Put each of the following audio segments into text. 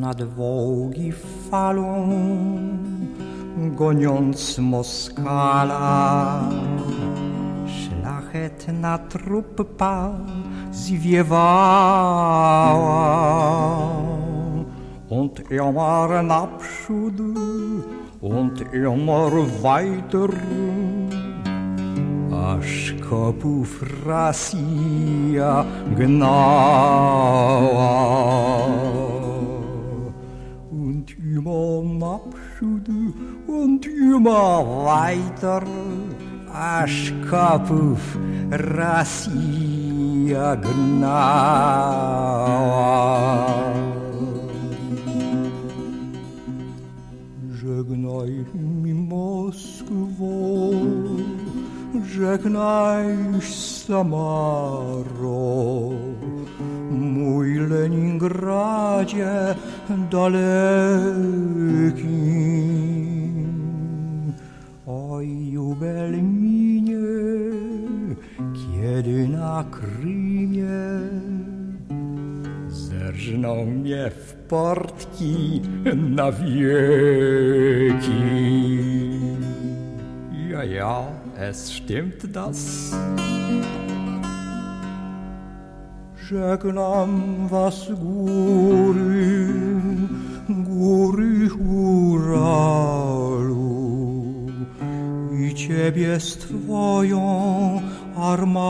nad wołgi falą, goniąc Moskala. carrete na troupe paz e. Und immer war ein Abschud und immer weiter. Aschkopf Rassia, genau. Und immer ein Abschud und immer weiter. Aż kopów Rosja gnała. Żegnaj mi Moskwo, żegnaj Samaro, mój Leningradzie daleki. Na Krymie zerżną mnie w portki na wieki. Ja, ja, es stimmt das. Żegnam was góry, i ciebie z twoją armadą.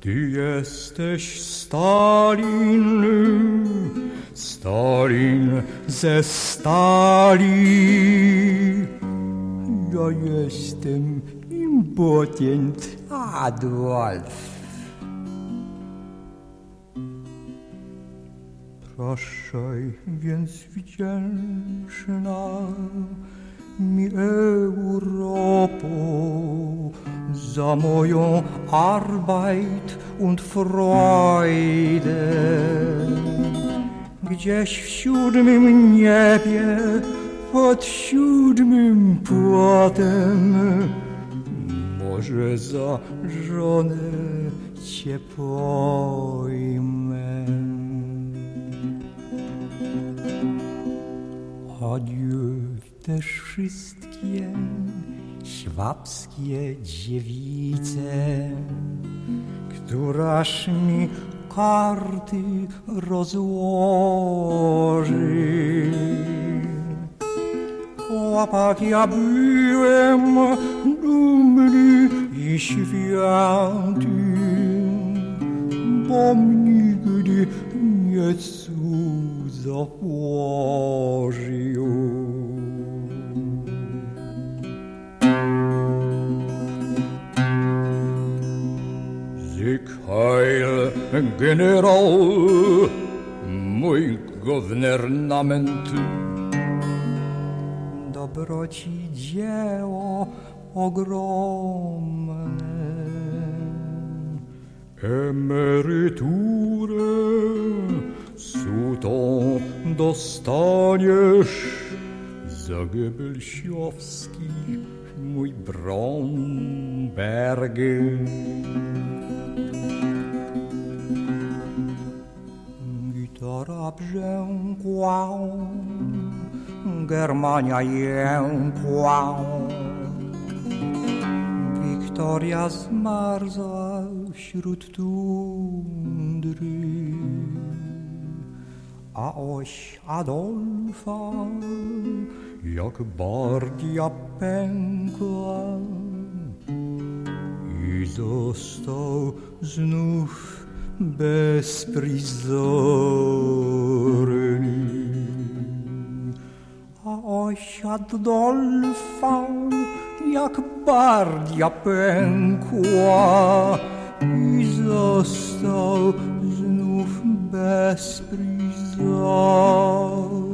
Ty jesteś Stalin, Stalin ze stali. Ja jestem impotent Adolf. Proszę więc wdzięczna mi Europo za moją Arbeit und Freude. Gdzieś w siódmym niebie, pod siódmym płotem, może za żonę cię pojmę. Też wszystkie świabskie dziewice, któraż mi karty rozłoży. Chłopak ja byłem dumny i święty, bo nigdy nie cudzo generał, mój gouwernament. Dobroci dzieło ogromne. Emeryturę sutą dostaniesz za Gebelsiowski, mój Bromberg. Gitara brzękła, Germania jękła. Wiktoria zmarzła wśród tundry, a oś Adolfa jak bardia pękła i został znów bezprizorny. A oś Adolfa jak bardia pękła i został znów bezprizorny.